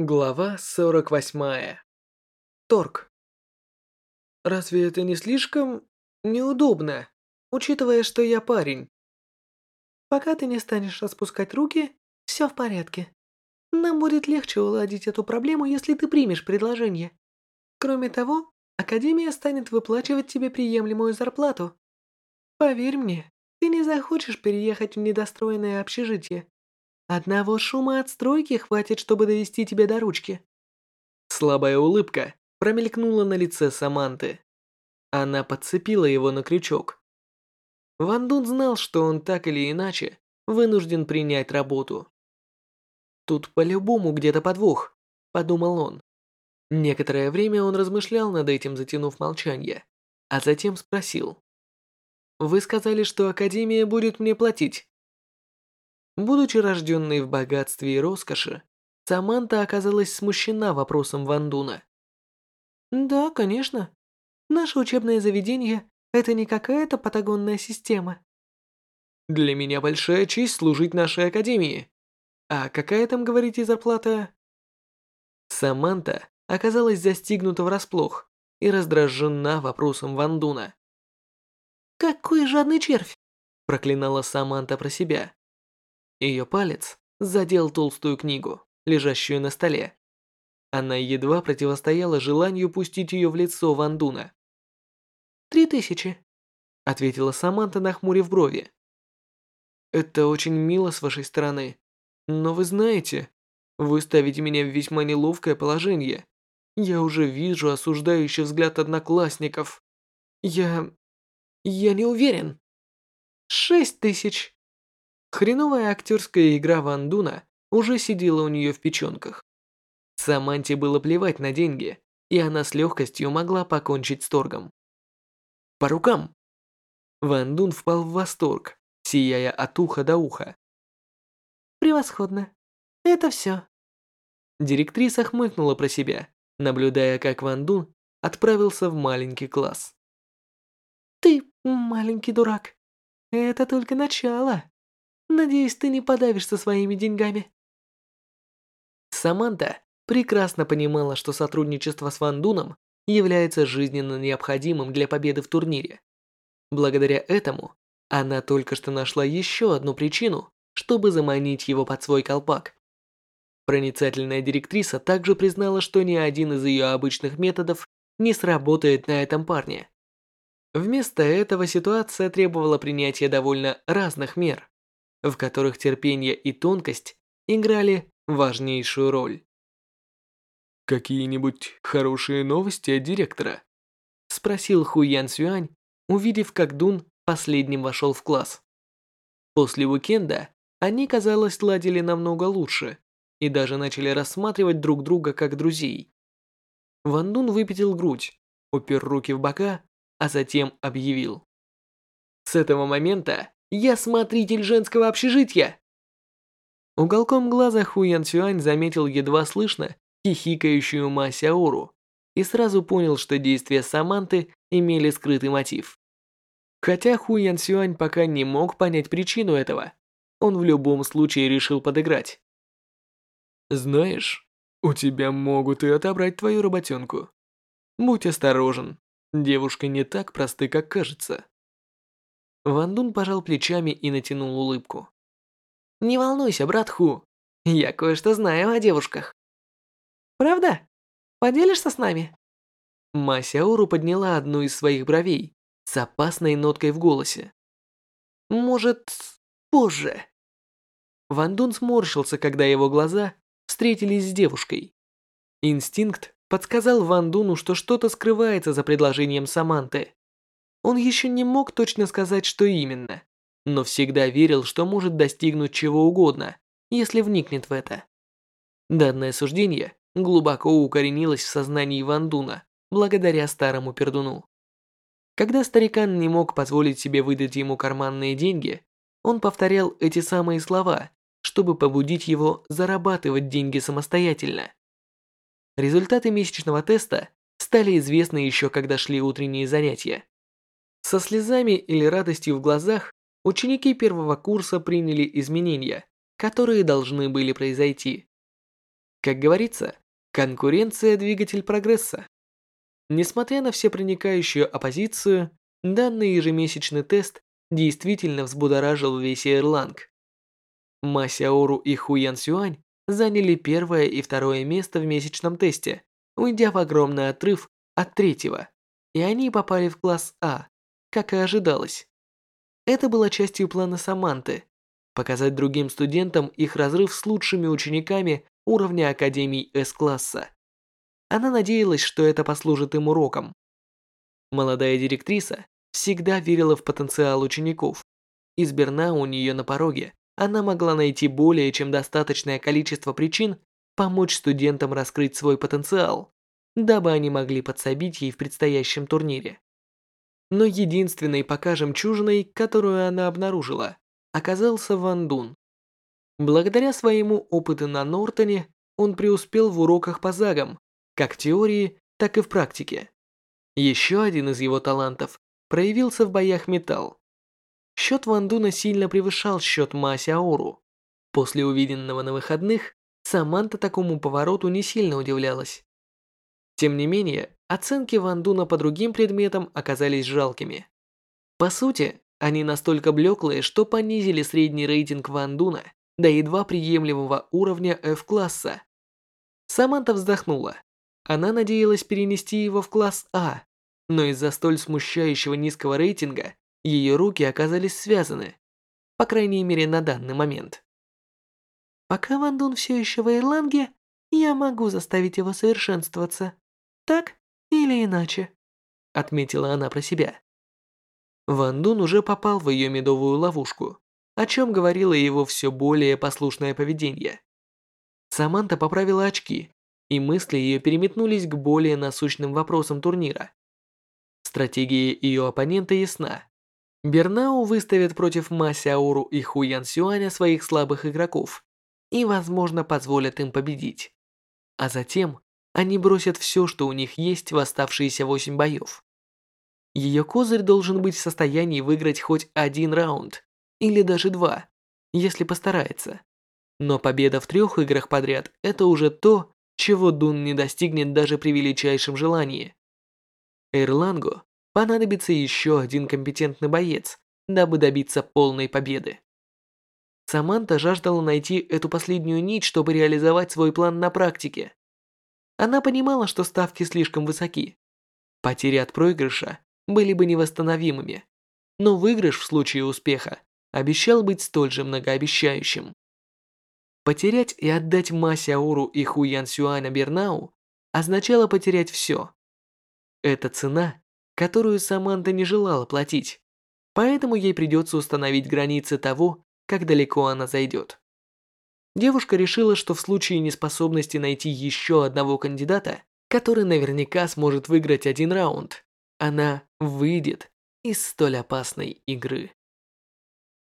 Глава 48. Торг. Разве это не слишком неудобно, учитывая, что я парень? Пока ты не станешь распускать руки, все в порядке. Нам будет легче уладить эту проблему, если ты примешь предложение. Кроме того, Академия станет выплачивать тебе приемлемую зарплату. Поверь мне, ты не захочешь переехать в недостроенное общежитие. Одного шума от стройки хватит, чтобы довести тебя до ручки. Слабая улыбка промелькнула на лице Саманты. Она подцепила его на крючок. Ван Дун знал, что он так или иначе вынужден принять работу. Тут по-любому где-то подвох, подумал он. Некоторое время он размышлял над этим, затянув молчание, а затем спросил: "Вы сказали, что академия будет мне платить?" Будучи рожденной в богатстве и роскоши, Саманта оказалась смущена вопросом Вандуна. «Да, конечно. Наше учебное заведение – это не какая-то патагонная система». «Для меня большая честь служить нашей академии. А какая там, говорите, зарплата?» Саманта оказалась застигнута врасплох и раздражена вопросом Вандуна. «Какой жадный червь!» – проклинала Саманта про себя. Ее палец задел толстую книгу, лежащую на столе. Она едва противостояла желанию пустить ее в лицо Вандуна. «Три тысячи», — ответила Саманта, нахмурив брови. «Это очень мило с вашей стороны, но вы знаете, вы ставите меня в весьма неловкое положение. Я уже вижу осуждающий взгляд одноклассников. Я... я не уверен». «Шесть тысяч», Хреновая актерская игра Ван Дуна уже сидела у нее в печенках. Саманте было плевать на деньги, и она с легкостью могла покончить с торгом. «По рукам!» Ван Дун впал в восторг, сияя от уха до уха. «Превосходно. Это все». Директриса хмыкнула про себя, наблюдая, как Ван Дун отправился в маленький класс. «Ты маленький дурак. Это только начало». Надеюсь, ты не подавишься своими деньгами. Саманта прекрасно понимала, что сотрудничество с Ван Дуном является жизненно необходимым для победы в турнире. Благодаря этому она только что нашла еще одну причину, чтобы заманить его под свой колпак. Проницательная директриса также признала, что ни один из ее обычных методов не сработает на этом парне. Вместо этого ситуация требовала принятия довольно разных мер в которых терпение и тонкость играли важнейшую роль. «Какие-нибудь хорошие новости от директора?» – спросил Хуян Сюань, увидев, как Дун последним вошел в класс. После уикенда они, казалось, ладили намного лучше и даже начали рассматривать друг друга как друзей. Ван Дун выпятил грудь, упер руки в бока, а затем объявил. С этого момента я смотритель женского общежития!» Уголком глаза Хуян Сюань заметил едва слышно хихикающую Ма Сяору и сразу понял, что действия Саманты имели скрытый мотив. Хотя Хуян Сюань пока не мог понять причину этого, он в любом случае решил подыграть. «Знаешь, у тебя могут и отобрать твою работенку. Будь осторожен, девушка не так просты, как кажется». Ван Дун пожал плечами и натянул улыбку. «Не волнуйся, брат Ху. Я кое-что знаю о девушках». «Правда? Поделишься с нами?» Ма Сяору подняла одну из своих бровей с опасной ноткой в голосе. «Может, позже?» Ван Дун сморщился, когда его глаза встретились с девушкой. Инстинкт подсказал Ван Дуну, что что-то скрывается за предложением Саманты. Он еще не мог точно сказать, что именно, но всегда верил, что может достигнуть чего угодно, если вникнет в это. Данное суждение глубоко укоренилось в сознании Ван Дуна благодаря старому пердуну. Когда старикан не мог позволить себе выдать ему карманные деньги, он повторял эти самые слова, чтобы побудить его зарабатывать деньги самостоятельно. Результаты месячного теста стали известны еще когда шли утренние занятия. Со слезами или радостью в глазах ученики первого курса приняли изменения, которые должны были произойти. Как говорится, конкуренция – двигатель прогресса. Несмотря на всепроникающую оппозицию, данный ежемесячный тест действительно взбудоражил весь Ирланг. Ма Сяору и Ху Ян Сюань заняли первое и второе место в месячном тесте, уйдя в огромный отрыв от третьего, и они попали в класс А, как и ожидалось. Это было частью плана Саманты – показать другим студентам их разрыв с лучшими учениками уровня Академий С-класса. Она надеялась, что это послужит им уроком. Молодая директриса всегда верила в потенциал учеников. Из Берна у нее на пороге она могла найти более чем достаточное количество причин помочь студентам раскрыть свой потенциал, дабы они могли подсобить ей в предстоящем турнире. Но единственной пока жемчужиной, которую она обнаружила, оказался Ван Дун. Благодаря своему опыту на Нортоне, он преуспел в уроках по загам, как в теории, так и в практике. Еще один из его талантов проявился в боях металл. Счет Ван Дуна сильно превышал счет Ма Сяору. После увиденного на выходных, Саманта такому повороту не сильно удивлялась. Тем не менее, оценки Ван Дуна по другим предметам оказались жалкими. По сути, они настолько блеклые, что понизили средний рейтинг Ван Дуна до едва приемлемого уровня F-класса. Саманта вздохнула. Она надеялась перенести его в класс А, но из-за столь смущающего низкого рейтинга ее руки оказались связаны, по крайней мере на данный момент. Пока Ван Дун все еще в Ирланге, я могу заставить его совершенствоваться. Так или иначе, отметила она про себя. Ван Дун уже попал в ее медовую ловушку, о чем говорило его все более послушное поведение. Саманта поправила очки, и мысли ее переметнулись к более насущным вопросам турнира. Стратегия ее оппонента ясна. Бернау выставит против Ма Сяору и Ху Ян Сюаня своих слабых игроков и, возможно, позволят им победить. А затем они бросят все, что у них есть в оставшиеся восемь боев. Ее козырь должен быть в состоянии выиграть хоть один раунд, или даже два, если постарается. Но победа в трех играх подряд – это уже то, чего Дун не достигнет даже при величайшем желании. Эрлангу понадобится еще один компетентный боец, дабы добиться полной победы. Саманта жаждала найти эту последнюю нить, чтобы реализовать свой план на практике. Она понимала, что ставки слишком высоки. Потери от проигрыша были бы невосстановимыми, но выигрыш в случае успеха обещал быть столь же многообещающим. Потерять и отдать Ма Сяору и Ху Ян Сюаня Бернау означало потерять все. Это цена, которую Саманта не желала платить, поэтому ей придется установить границы того, как далеко она зайдет. Девушка решила, что в случае неспособности найти еще одного кандидата, который наверняка сможет выиграть один раунд, она выйдет из столь опасной игры.